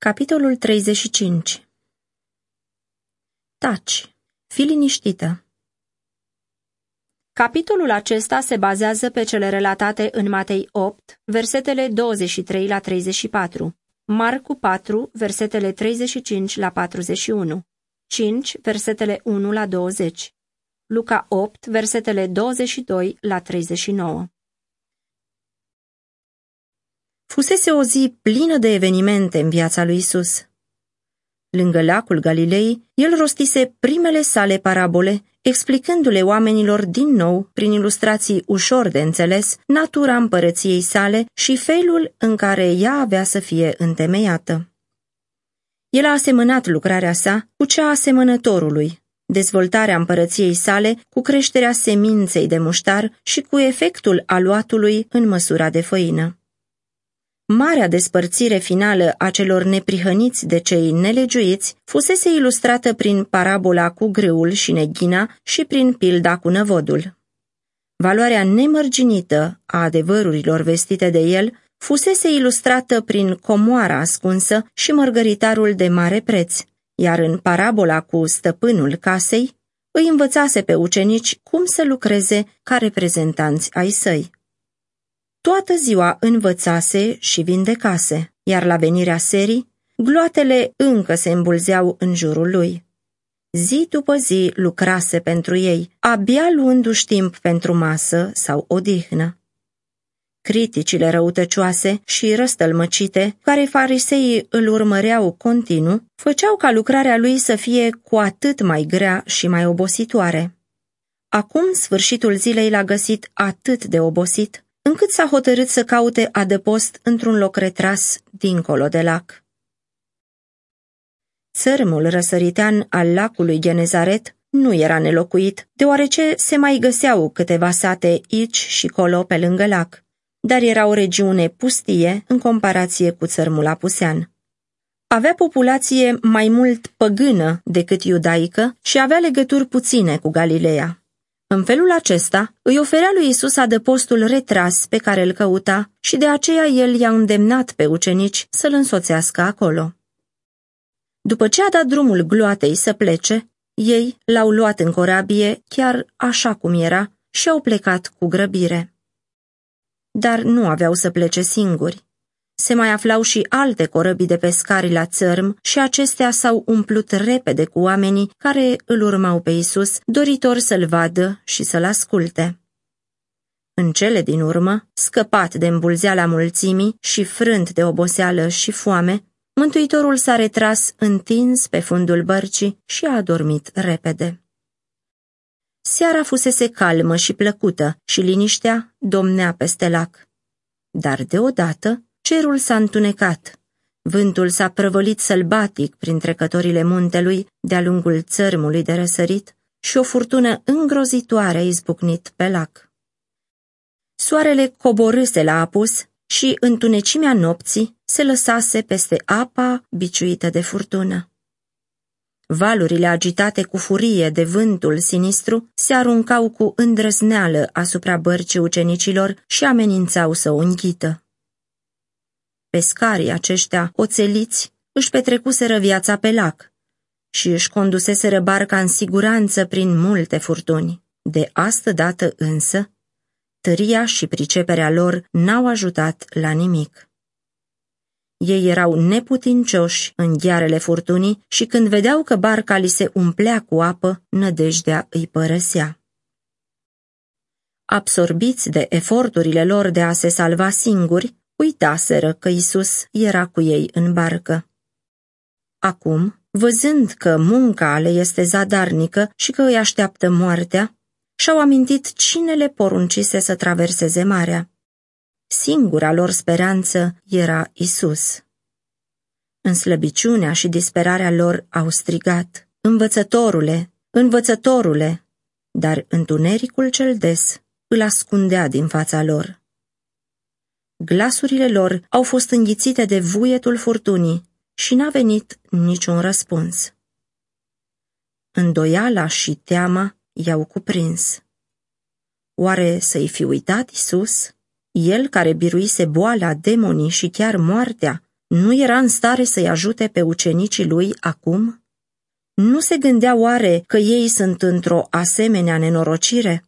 Capitolul 35 Taci, fi liniștită. Capitolul acesta se bazează pe cele relatate în Matei 8, versetele 23 la 34, Marcu 4, versetele 35 la 41, 5, versetele 1 la 20, Luca 8, versetele 22 la 39. Fusese o zi plină de evenimente în viața lui Isus. Lângă lacul Galilei, el rostise primele sale parabole, explicându-le oamenilor din nou, prin ilustrații ușor de înțeles, natura împărăției sale și felul în care ea avea să fie întemeiată. El a asemănat lucrarea sa cu cea a semănătorului, dezvoltarea împărăției sale cu creșterea seminței de muștar și cu efectul aluatului în măsura de făină. Marea despărțire finală a celor neprihăniți de cei nelegiuiți fusese ilustrată prin parabola cu grâul și neghina și prin pilda cu năvodul. Valoarea nemărginită a adevărurilor vestite de el fusese ilustrată prin comoara ascunsă și mărgăritarul de mare preț, iar în parabola cu stăpânul casei îi învățase pe ucenici cum să lucreze ca reprezentanți ai săi. Toată ziua învățase și vindecase, iar la venirea serii, gloatele încă se îmbulzeau în jurul lui. Zi după zi lucrase pentru ei, abia luându-și timp pentru masă sau odihnă. Criticile răutăcioase și răstălmăcite, care fariseii îl urmăreau continuu, făceau ca lucrarea lui să fie cu atât mai grea și mai obositoare. Acum sfârșitul zilei l-a găsit atât de obosit, încât s-a hotărât să caute adăpost într-un loc retras dincolo de lac. Țărmul răsăritean al lacului Genezaret nu era nelocuit, deoarece se mai găseau câteva sate aici și colo pe lângă lac, dar era o regiune pustie în comparație cu țărmul apusean. Avea populație mai mult păgână decât iudaică și avea legături puține cu Galileea. În felul acesta îi oferea lui Isus adăpostul retras pe care îl căuta și de aceea el i-a îndemnat pe ucenici să-l însoțească acolo. După ce a dat drumul gloatei să plece, ei l-au luat în corabie chiar așa cum era și au plecat cu grăbire. Dar nu aveau să plece singuri. Se mai aflau și alte corăbii de pescari la țărm și acestea s-au umplut repede cu oamenii care îl urmau pe Isus, doritor să-l vadă și să-l asculte. În cele din urmă, scăpat de îmbulzeala mulțimii și frânt de oboseală și foame, Mântuitorul s-a retras întins pe fundul bărcii și a adormit repede. Seara fusese calmă și plăcută și liniștea domnea peste lac. Dar deodată Cerul s-a întunecat. Vântul s-a prăvălit sălbatic prin trecătorile muntelui de-a lungul țărmului de răsărit și o furtună îngrozitoare a izbucnit pe lac. Soarele coborâse la apus și întunecimea nopții se lăsase peste apa biciuită de furtună. Valurile agitate cu furie de vântul sinistru se aruncau cu îndrăzneală asupra bărcii ucenicilor și amenințau să o înghită. Pescarii aceștia, oțeliți, își petrecuseră viața pe lac și își conduseseră barca în siguranță prin multe furtuni. De astă dată însă, tăria și priceperea lor n-au ajutat la nimic. Ei erau neputincioși în ghearele furtunii și când vedeau că barca li se umplea cu apă, nădejdea îi părăsea. Absorbiți de eforturile lor de a se salva singuri, uitaseră că Isus era cu ei în barcă. Acum, văzând că munca le este zadarnică și că îi așteaptă moartea, și-au amintit cine le poruncise să traverseze marea. Singura lor speranță era Isus. În slăbiciunea și disperarea lor au strigat, Învățătorule, învățătorule, dar întunericul cel des îl ascundea din fața lor. Glasurile lor au fost înghițite de vuietul furtunii și n-a venit niciun răspuns. Îndoiala și teama i-au cuprins. Oare să-i fi uitat Isus? El care biruise boala, demonii și chiar moartea, nu era în stare să-i ajute pe ucenicii lui acum? Nu se gândea oare că ei sunt într-o asemenea nenorocire?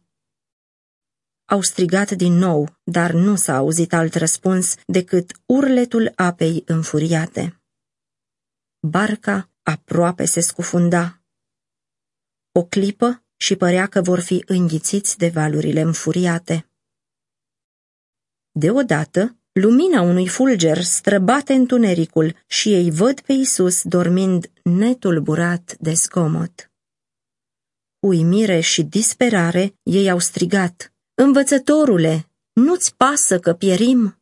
Au strigat din nou, dar nu s-a auzit alt răspuns decât urletul apei înfuriate. Barca aproape se scufunda. O clipă și părea că vor fi înghițiți de valurile înfuriate. Deodată, lumina unui fulger străbate întunericul și ei văd pe Isus dormind netulburat de zgomot. Uimire și disperare, ei au strigat, Învățătorule, nu-ți pasă că pierim?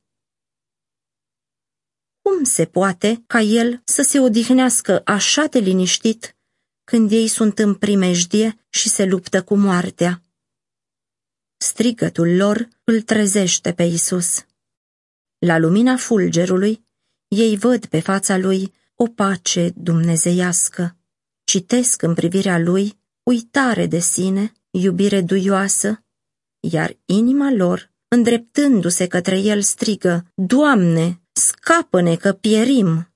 Cum se poate ca el să se odihnească așa de liniștit când ei sunt în primejdie și se luptă cu moartea? Strigătul lor îl trezește pe Isus. La lumina fulgerului, ei văd pe fața lui o pace dumnezeiască. Citesc în privirea lui uitare de sine, iubire duioasă, iar inima lor, îndreptându-se către el, strigă, Doamne, scapă-ne că pierim!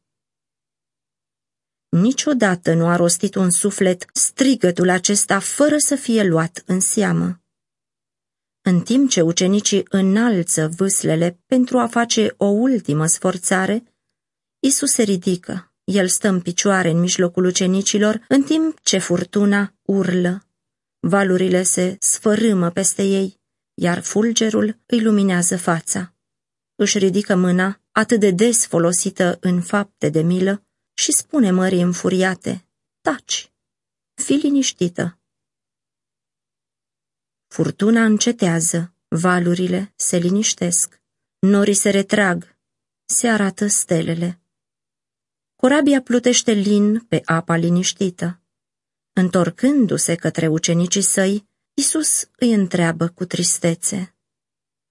Niciodată nu a rostit un suflet strigătul acesta fără să fie luat în seamă. În timp ce ucenicii înalță vâslele pentru a face o ultimă sforțare, Isus se ridică. El stă în picioare în mijlocul ucenicilor, în timp ce furtuna urlă. Valurile se sfărâmă peste ei, iar fulgerul îi luminează fața. Își ridică mâna, atât de des folosită în fapte de milă, și spune mării înfuriate, taci, fi liniștită. Furtuna încetează, valurile se liniștesc, norii se retrag, se arată stelele. Corabia plutește lin pe apa liniștită. Întorcându-se către ucenicii săi, Isus îi întreabă cu tristețe,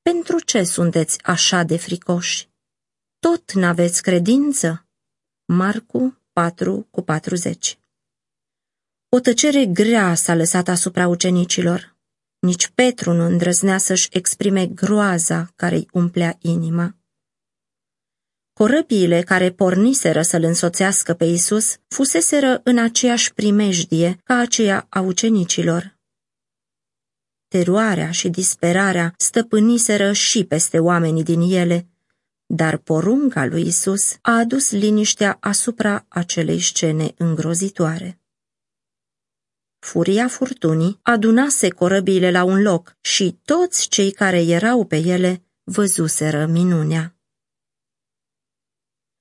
Pentru ce sunteți așa de fricoși? Tot n-aveți credință? Marcu 4 cu 40 O tăcere grea s-a lăsat asupra ucenicilor. Nici Petru nu îndrăznea să-și exprime groaza care îi umplea inima. Corăbiile care porniseră să-l însoțească pe Isus fuseseră în aceeași primejdie ca aceea a ucenicilor. Teroarea și disperarea stăpâniseră și peste oamenii din ele, dar porunca lui Isus a adus liniștea asupra acelei scene îngrozitoare. Furia furtunii adunase corăbiile la un loc și toți cei care erau pe ele văzuseră minunea.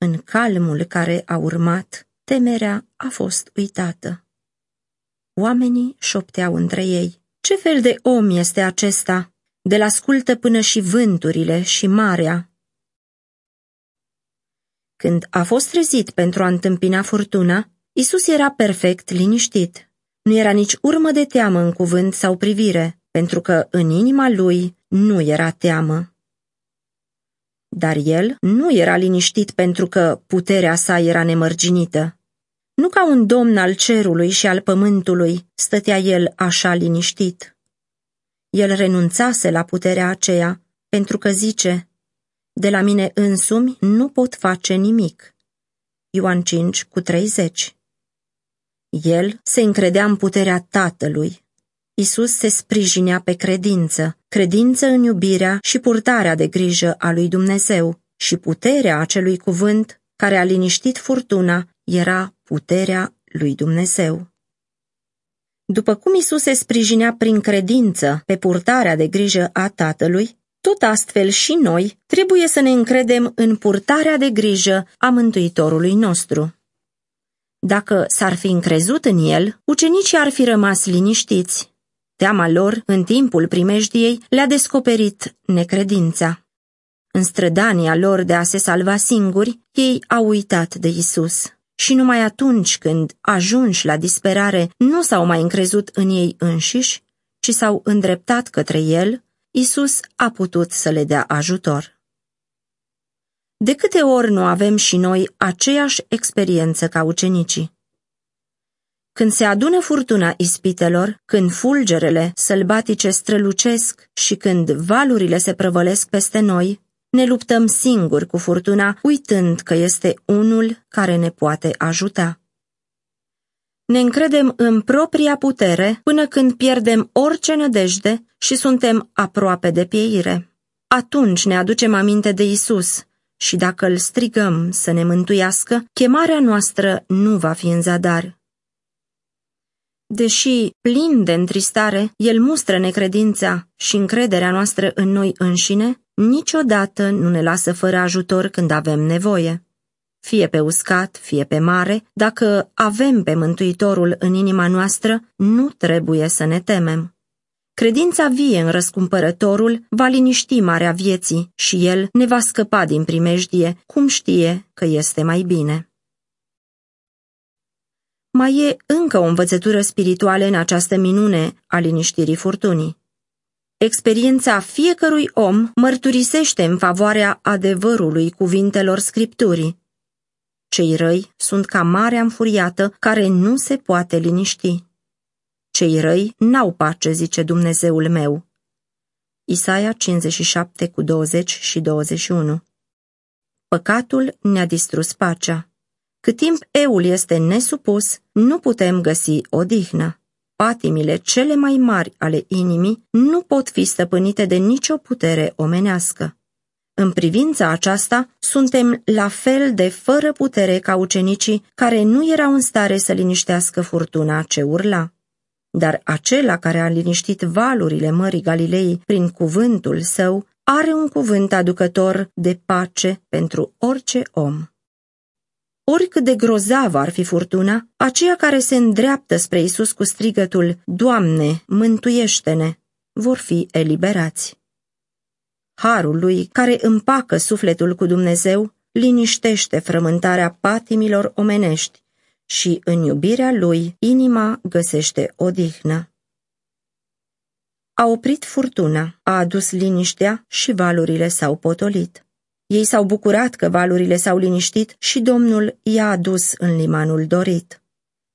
În calmul care a urmat, temerea a fost uitată. Oamenii șopteau între ei. Ce fel de om este acesta? De la ascultă până și vânturile și marea. Când a fost trezit pentru a întâmpina furtuna, Isus era perfect liniștit. Nu era nici urmă de teamă în cuvânt sau privire, pentru că în inima lui nu era teamă. Dar el nu era liniștit pentru că puterea sa era nemărginită. Nu ca un domn al cerului și al pământului stătea el așa liniștit. El renunțase la puterea aceea pentru că zice, de la mine însumi nu pot face nimic. Ioan 5 cu 30 El se încredea în puterea Tatălui. Isus se sprijinea pe credință, credință în iubirea și purtarea de grijă a lui Dumnezeu și puterea acelui cuvânt care a liniștit furtuna era puterea lui Dumnezeu. După cum Isus se sprijinea prin credință pe purtarea de grijă a Tatălui, tot astfel și noi trebuie să ne încredem în purtarea de grijă a Mântuitorului nostru. Dacă s-ar fi încrezut în el, ucenicii ar fi rămas liniștiți. Teama lor, în timpul primejdiei, le-a descoperit necredința. În strădania lor de a se salva singuri, ei au uitat de Isus. Și numai atunci când, ajunși la disperare, nu s-au mai încrezut în ei înșiși, ci s-au îndreptat către el, Isus a putut să le dea ajutor. De câte ori nu avem și noi aceeași experiență ca ucenicii? Când se adună furtuna ispitelor, când fulgerele sălbatice strălucesc și când valurile se prăvălesc peste noi, ne luptăm singuri cu furtuna, uitând că este unul care ne poate ajuta. Ne încredem în propria putere până când pierdem orice nădejde și suntem aproape de pieire. Atunci ne aducem aminte de Isus și dacă îl strigăm să ne mântuiască, chemarea noastră nu va fi în zadar. Deși plin de întristare, el mustră necredința și încrederea noastră în noi înșine, niciodată nu ne lasă fără ajutor când avem nevoie. Fie pe uscat, fie pe mare, dacă avem pe Mântuitorul în inima noastră, nu trebuie să ne temem. Credința vie în răscumpărătorul va liniști marea vieții și el ne va scăpa din primejdie, cum știe că este mai bine. Mai e încă o învățătură spirituală în această minune a liniștirii furtunii. Experiența fiecărui om mărturisește în favoarea adevărului cuvintelor scripturii. Cei răi sunt ca marea înfuriată care nu se poate liniști. Cei răi n-au pace, zice Dumnezeul meu. Isaia 57 cu 20 și 21 Păcatul ne-a distrus pacea. Cât timp eul este nesupus, nu putem găsi odihnă. Patimile cele mai mari ale inimii nu pot fi stăpânite de nicio putere omenească. În privința aceasta, suntem la fel de fără putere ca ucenicii care nu erau în stare să liniștească furtuna ce urla. Dar acela care a liniștit valurile Mării Galilei prin cuvântul său, are un cuvânt aducător de pace pentru orice om. Oricât de grozavă ar fi furtuna, aceia care se îndreaptă spre Isus cu strigătul, Doamne, mântuiește-ne, vor fi eliberați. Harul lui, care împacă sufletul cu Dumnezeu, liniștește frământarea patimilor omenești și în iubirea lui inima găsește odihnă. A oprit furtuna, a adus liniștea și valurile s-au potolit. Ei s-au bucurat că valurile s-au liniștit și Domnul i-a adus în limanul dorit.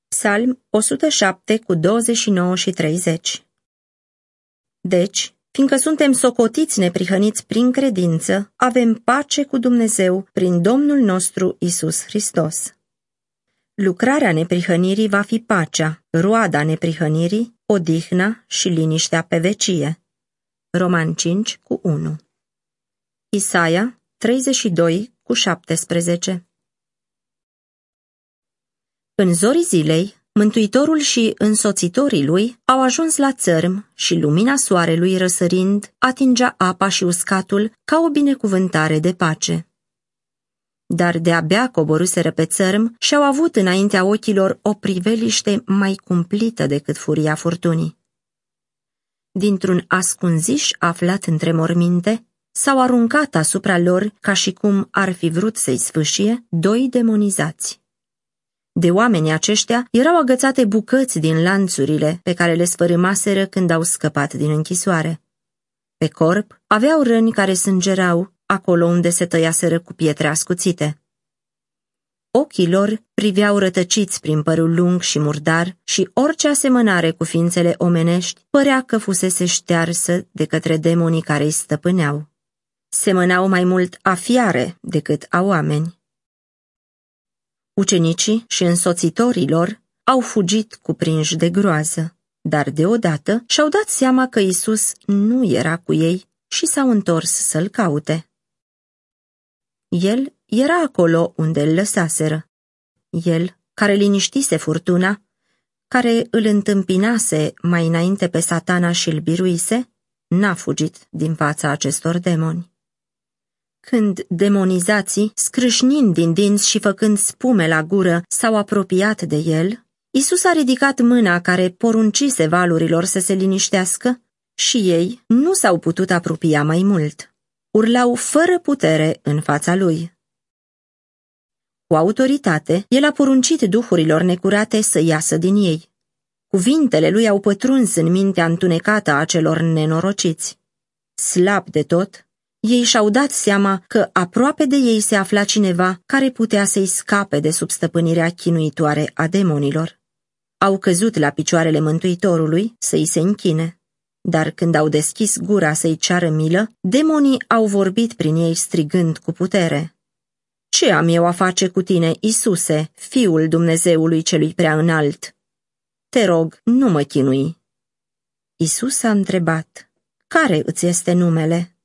Psalm 107 cu 29 și 30 Deci, fiindcă suntem socotiți neprihăniți prin credință, avem pace cu Dumnezeu prin Domnul nostru Isus Hristos. Lucrarea neprihănirii va fi pacea, roada neprihănirii, odihna și liniștea pe vecie. Roman 5 cu 1 Isaia 32 cu 17 În zorii zilei, Mântuitorul și însoțitorii lui au ajuns la țărm și lumina soarelui răsărind atingea apa și uscatul ca o binecuvântare de pace. Dar de-abia coboruseră pe țărm și au avut înaintea ochilor o priveliște mai cumplită decât furia furtunii. Dintr-un ascunziș aflat între morminte, s-au aruncat asupra lor ca și cum ar fi vrut să-i sfâșie doi demonizați. De oamenii aceștia erau agățate bucăți din lanțurile pe care le sfărâmaseră când au scăpat din închisoare. Pe corp aveau răni care sângerau acolo unde se tăiaseră cu pietre ascuțite. Ochii lor priveau rătăciți prin părul lung și murdar și orice asemănare cu ființele omenești părea că fusese ștearsă de către demonii care îi stăpâneau semănau mai mult a fiare decât a oameni. Ucenicii și însoțitorii lor au fugit cuprinși de groază, dar deodată și-au dat seama că Isus nu era cu ei și s-au întors să-l caute. El era acolo unde îl lăsaseră. El, care liniștise furtuna, care îl întâmpinase mai înainte pe satana și îl biruise, n-a fugit din fața acestor demoni. Când demonizații, scrâșnind din dinți și făcând spume la gură, s-au apropiat de el, Isus a ridicat mâna care poruncise valurilor să se liniștească și ei nu s-au putut apropia mai mult. Urlau fără putere în fața lui. Cu autoritate, el a poruncit duhurilor necurate să iasă din ei. Cuvintele lui au pătruns în mintea întunecată a celor nenorociți. Slab de tot, ei și-au dat seama că aproape de ei se afla cineva care putea să-i scape de sub stăpânirea chinuitoare a demonilor. Au căzut la picioarele Mântuitorului să-i se închine. Dar când au deschis gura să-i ceară milă, demonii au vorbit prin ei strigând cu putere. Ce am eu a face cu tine, Isuse, fiul Dumnezeului celui prea înalt? Te rog, nu mă chinui. Isus a întrebat, care îți este numele?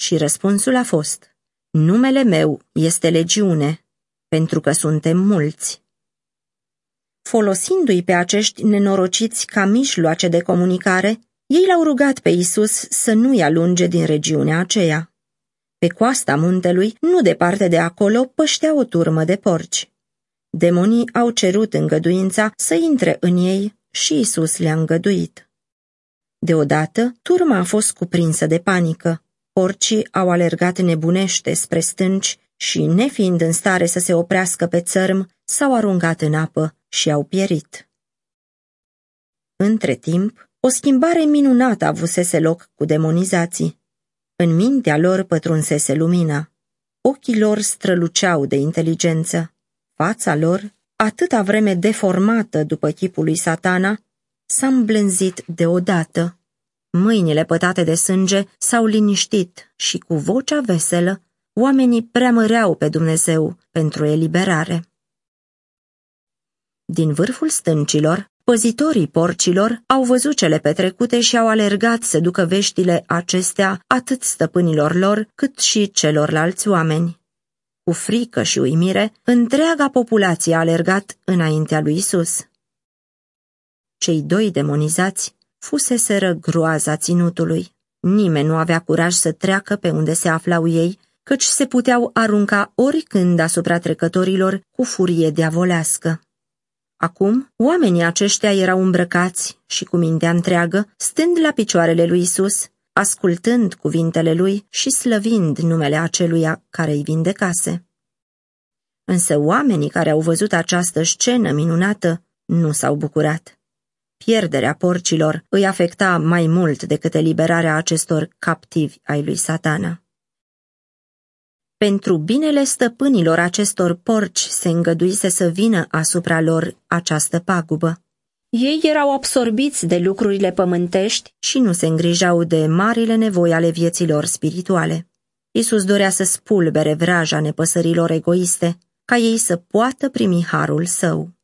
Și răspunsul a fost, numele meu este legiune, pentru că suntem mulți. Folosindu-i pe acești nenorociți ca mijloace de comunicare, ei l-au rugat pe Isus să nu-i alunge din regiunea aceea. Pe coasta muntelui, nu departe de acolo, păștea o turmă de porci. Demonii au cerut îngăduința să intre în ei și Isus le-a îngăduit. Deodată, turma a fost cuprinsă de panică. Porcii au alergat nebunește spre stânci și, nefiind în stare să se oprească pe țărm, s-au aruncat în apă și au pierit. Între timp, o schimbare minunată avusese loc cu demonizații. În mintea lor pătrunsese lumina. Ochii lor străluceau de inteligență. Fața lor, atâta vreme deformată după chipul lui satana, s-a îmblânzit deodată. Mâinile pătate de sânge s-au liniștit și cu vocea veselă, oamenii preamăreau pe Dumnezeu pentru eliberare. Din vârful stâncilor, păzitorii porcilor au văzut cele petrecute și au alergat să ducă veștile acestea atât stăpânilor lor cât și celorlalți oameni. Cu frică și uimire, întreaga populație a alergat înaintea lui Isus. Cei doi demonizați fuseseră groaza ținutului. Nimeni nu avea curaj să treacă pe unde se aflau ei, căci se puteau arunca oricând asupra trecătorilor cu furie diavolească. Acum, oamenii aceștia erau îmbrăcați și cu mintea întreagă, stând la picioarele lui Isus, ascultând cuvintele lui și slăvind numele aceluia care îi vindecase. Însă oamenii care au văzut această scenă minunată nu s-au bucurat. Pierderea porcilor îi afecta mai mult decât eliberarea acestor captivi ai lui satana. Pentru binele stăpânilor acestor porci se îngăduise să vină asupra lor această pagubă. Ei erau absorbiți de lucrurile pământești și nu se îngrijau de marile nevoi ale vieților spirituale. Isus dorea să spulbere vraja nepăsărilor egoiste, ca ei să poată primi harul său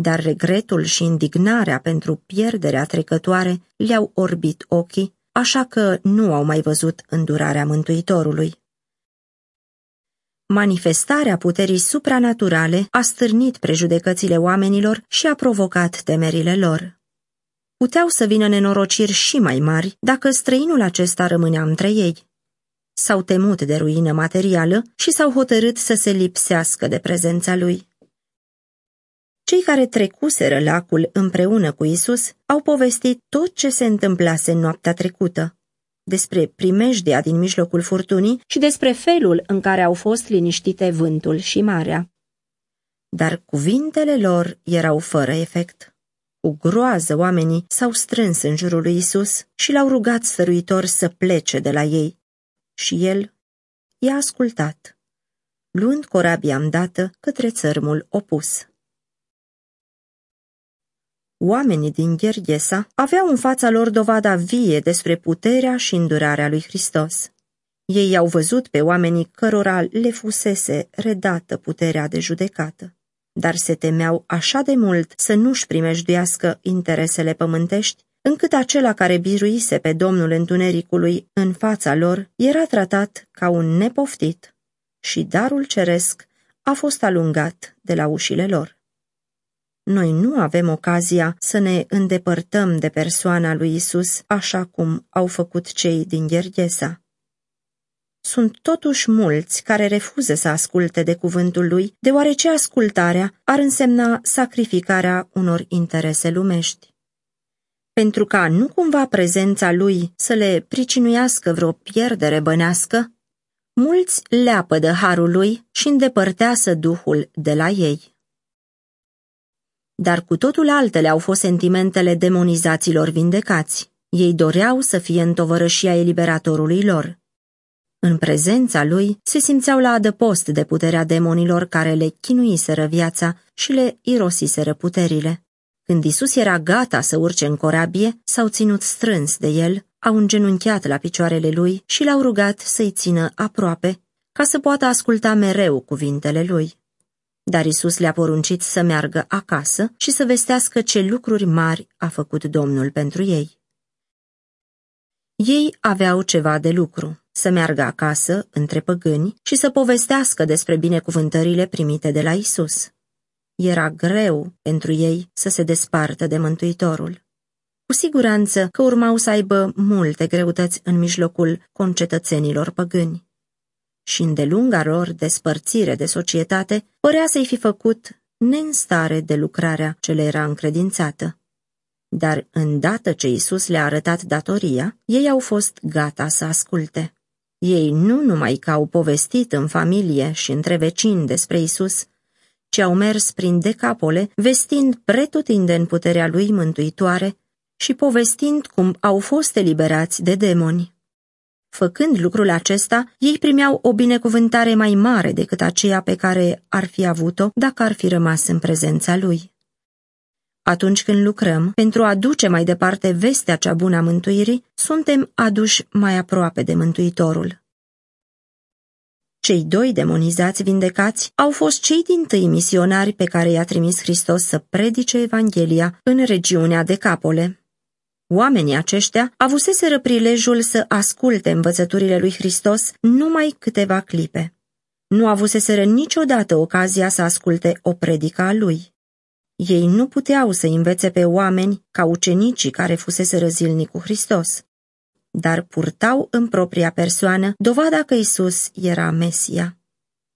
dar regretul și indignarea pentru pierderea trecătoare le-au orbit ochii, așa că nu au mai văzut îndurarea Mântuitorului. Manifestarea puterii supranaturale a stârnit prejudecățile oamenilor și a provocat temerile lor. Puteau să vină nenorociri și mai mari dacă străinul acesta rămânea între ei. S-au temut de ruină materială și s-au hotărât să se lipsească de prezența lui. Cei care trecuseră lacul împreună cu Isus au povestit tot ce se întâmplase în noaptea trecută, despre primejdea din mijlocul furtunii și despre felul în care au fost liniștite vântul și marea. Dar cuvintele lor erau fără efect. Cu groază oamenii s-au strâns în jurul lui Isus și l-au rugat stăruitor să plece de la ei. Și el i-a ascultat, luând corabia îndată către țărmul opus. Oamenii din Gherghesa aveau în fața lor dovada vie despre puterea și îndurarea lui Hristos. Ei au văzut pe oamenii cărora le fusese redată puterea de judecată, dar se temeau așa de mult să nu-și primejduiască interesele pământești, încât acela care biruise pe Domnul Întunericului în fața lor era tratat ca un nepoftit și darul ceresc a fost alungat de la ușile lor. Noi nu avem ocazia să ne îndepărtăm de persoana lui Isus așa cum au făcut cei din Gherghesa. Sunt totuși mulți care refuză să asculte de cuvântul lui, deoarece ascultarea ar însemna sacrificarea unor interese lumești. Pentru ca nu cumva prezența lui să le pricinuiască vreo pierdere bănească, mulți leapă de harul lui și îndepărtează Duhul de la ei dar cu totul altele au fost sentimentele demonizaților vindecați. Ei doreau să fie în tovărășia eliberatorului lor. În prezența lui se simțeau la adăpost de puterea demonilor care le chinuiseră viața și le irosiseră puterile. Când Isus era gata să urce în corabie, s-au ținut strâns de el, au îngenunchiat la picioarele lui și l-au rugat să-i țină aproape, ca să poată asculta mereu cuvintele lui. Dar Isus le-a poruncit să meargă acasă și să vestească ce lucruri mari a făcut Domnul pentru ei. Ei aveau ceva de lucru, să meargă acasă, între păgâni, și să povestească despre binecuvântările primite de la Isus. Era greu pentru ei să se despartă de Mântuitorul. Cu siguranță că urmau să aibă multe greutăți în mijlocul concetățenilor păgâni. Și îndelunga lor despărțire de societate părea să-i fi făcut neînstare de lucrarea ce le era încredințată. Dar îndată ce Isus le-a arătat datoria, ei au fost gata să asculte. Ei nu numai că au povestit în familie și între vecini despre Isus, ci au mers prin decapole, vestind pretutindeni puterea lui mântuitoare și povestind cum au fost eliberați de demoni. Făcând lucrul acesta, ei primeau o binecuvântare mai mare decât aceea pe care ar fi avut-o dacă ar fi rămas în prezența lui. Atunci când lucrăm pentru a duce mai departe vestea cea bună a mântuirii, suntem aduși mai aproape de Mântuitorul. Cei doi demonizați vindecați au fost cei din tâi misionari pe care i-a trimis Hristos să predice Evanghelia în regiunea de Capole. Oamenii aceștia avuseseră prilejul să asculte învățăturile lui Hristos numai câteva clipe. Nu avuseseră niciodată ocazia să asculte o predică a lui. Ei nu puteau să învețe pe oameni ca ucenicii care fusese zilnic cu Hristos, dar purtau în propria persoană dovada că Isus era Mesia.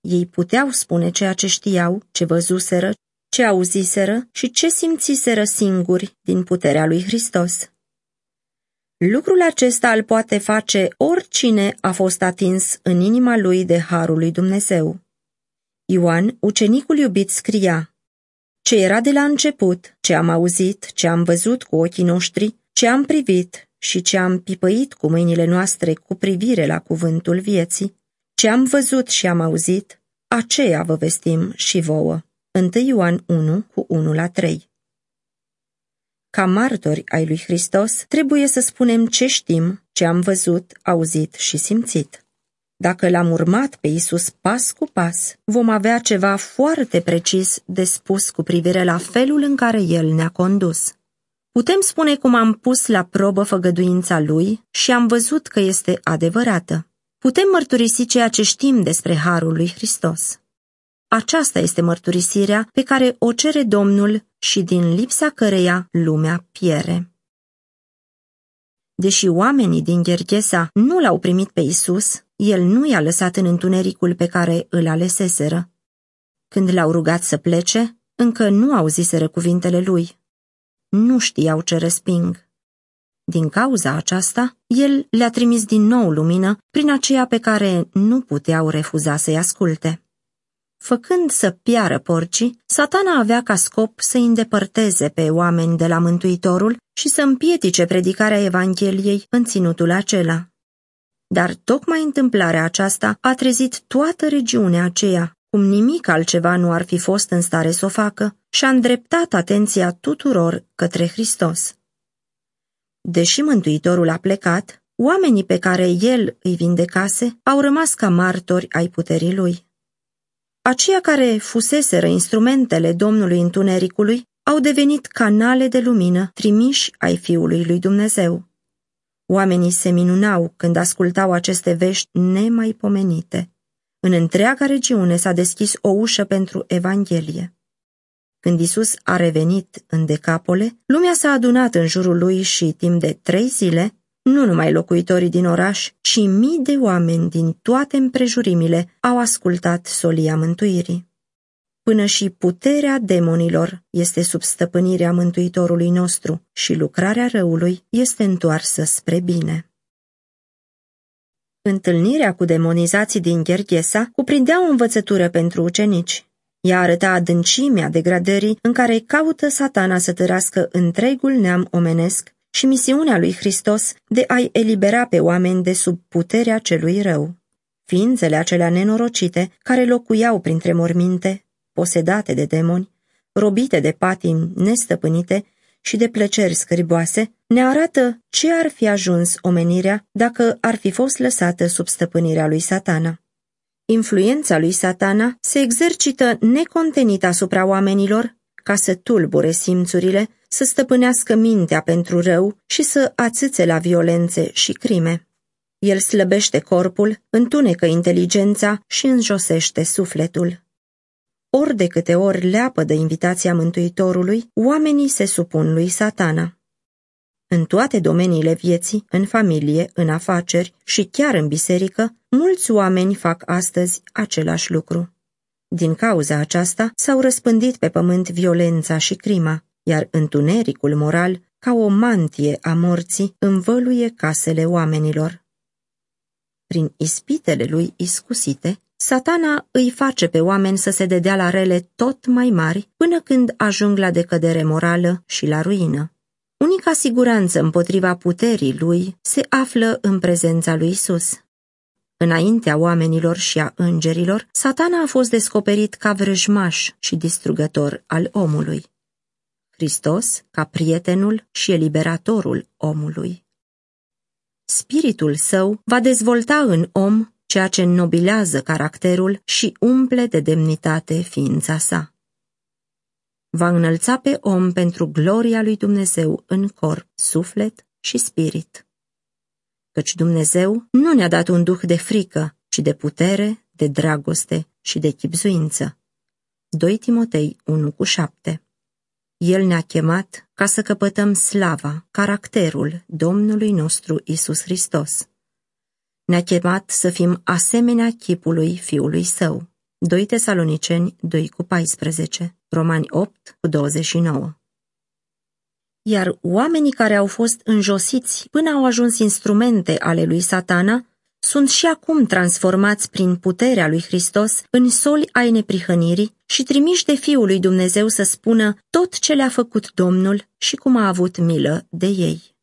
Ei puteau spune ceea ce știau, ce văzuseră, ce auziseră și ce simțiseră singuri din puterea lui Hristos. Lucrul acesta îl poate face oricine a fost atins în inima lui de harul lui Dumnezeu. Ioan, ucenicul iubit, scria, ce era de la început, ce am auzit, ce am văzut cu ochii noștri, ce am privit și ce am pipăit cu mâinile noastre cu privire la cuvântul vieții, ce am văzut și am auzit, aceea vă vestim și vouă. 1 Ioan 1 cu 1 la 3 Ca martori ai lui Hristos, trebuie să spunem ce știm, ce am văzut, auzit și simțit. Dacă l-am urmat pe Isus pas cu pas, vom avea ceva foarte precis de spus cu privire la felul în care El ne-a condus. Putem spune cum am pus la probă făgăduința Lui și am văzut că este adevărată. Putem mărturisi ceea ce știm despre Harul lui Hristos. Aceasta este mărturisirea pe care o cere Domnul și din lipsa căreia lumea piere. Deși oamenii din Gherghesa nu l-au primit pe Isus, el nu i-a lăsat în întunericul pe care îl aleseseră. Când l-au rugat să plece, încă nu auziseră cuvintele lui. Nu știau ce resping. Din cauza aceasta, el le-a trimis din nou lumină prin aceea pe care nu puteau refuza să-i asculte. Făcând să piară porcii, satana avea ca scop să îndepărteze pe oameni de la Mântuitorul și să împietice predicarea Evangheliei în ținutul acela. Dar tocmai întâmplarea aceasta a trezit toată regiunea aceea, cum nimic altceva nu ar fi fost în stare să o facă, și a îndreptat atenția tuturor către Hristos. Deși Mântuitorul a plecat, oamenii pe care el îi vindecase au rămas ca martori ai puterii lui. Aceia care fuseseră instrumentele Domnului Întunericului au devenit canale de lumină trimiși ai Fiului lui Dumnezeu. Oamenii se minunau când ascultau aceste vești nemaipomenite. În întreaga regiune s-a deschis o ușă pentru Evanghelie. Când Isus a revenit în Decapole, lumea s-a adunat în jurul lui și timp de trei zile, nu numai locuitorii din oraș, ci mii de oameni din toate împrejurimile au ascultat solia mântuirii până și puterea demonilor este sub stăpânirea Mântuitorului nostru și lucrarea răului este întoarsă spre bine. Întâlnirea cu demonizații din Gherghesa cuprindea o învățătură pentru ucenici. Ea arăta adâncimea degradării în care caută satana să tărască întregul neam omenesc și misiunea lui Hristos de a-i elibera pe oameni de sub puterea celui rău. Ființele acelea nenorocite, care locuiau printre morminte, posedate de demoni, robite de patimi nestăpânite și de plăceri scâriboase, ne arată ce ar fi ajuns omenirea dacă ar fi fost lăsată sub stăpânirea lui satana. Influența lui satana se exercită necontenit asupra oamenilor ca să tulbure simțurile, să stăpânească mintea pentru rău și să ațâțe la violențe și crime. El slăbește corpul, întunecă inteligența și înjosește sufletul. Ori de câte ori leapă de invitația Mântuitorului, oamenii se supun lui satana. În toate domeniile vieții, în familie, în afaceri și chiar în biserică, mulți oameni fac astăzi același lucru. Din cauza aceasta s-au răspândit pe pământ violența și crima, iar întunericul moral, ca o mantie a morții, învăluie casele oamenilor. Prin ispitele lui iscusite, satana îi face pe oameni să se dedea la rele tot mai mari până când ajung la decădere morală și la ruină. Unica siguranță împotriva puterii lui se află în prezența lui Isus. Înaintea oamenilor și a îngerilor, satana a fost descoperit ca vrăjmaș și distrugător al omului. Hristos ca prietenul și eliberatorul omului. Spiritul său va dezvolta în om ceea ce înnobilează caracterul și umple de demnitate ființa sa. Va înălța pe om pentru gloria lui Dumnezeu în corp, suflet și spirit. Căci Dumnezeu nu ne-a dat un duh de frică, ci de putere, de dragoste și de chipzuință. 2 Timotei 1 cu 7 El ne-a chemat ca să căpătăm slava, caracterul Domnului nostru Isus Hristos. Ne-a chemat să fim asemenea chipului Fiului Său. 2 Tesaloniceni 2 cu 14, Romani 8 cu 29. Iar oamenii care au fost înjosiți până au ajuns instrumente ale lui satana, sunt și acum transformați prin puterea lui Hristos în soli ai neprihănirii și trimiși de Fiul lui Dumnezeu să spună tot ce le-a făcut Domnul și cum a avut milă de ei.